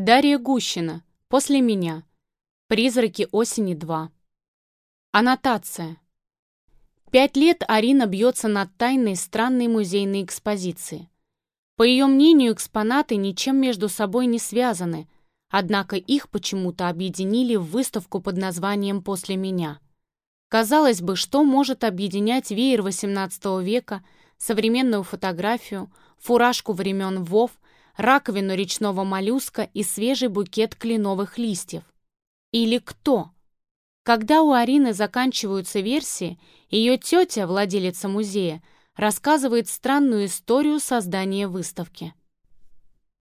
Дарья Гущина. После меня. Призраки осени 2. Аннотация. Пять лет Арина бьется над тайной странной музейной экспозиции. По ее мнению, экспонаты ничем между собой не связаны, однако их почему-то объединили в выставку под названием «После меня». Казалось бы, что может объединять веер XVIII века, современную фотографию, фуражку времен Вов – раковину речного моллюска и свежий букет кленовых листьев. Или кто? Когда у Арины заканчиваются версии, ее тетя, владелица музея, рассказывает странную историю создания выставки.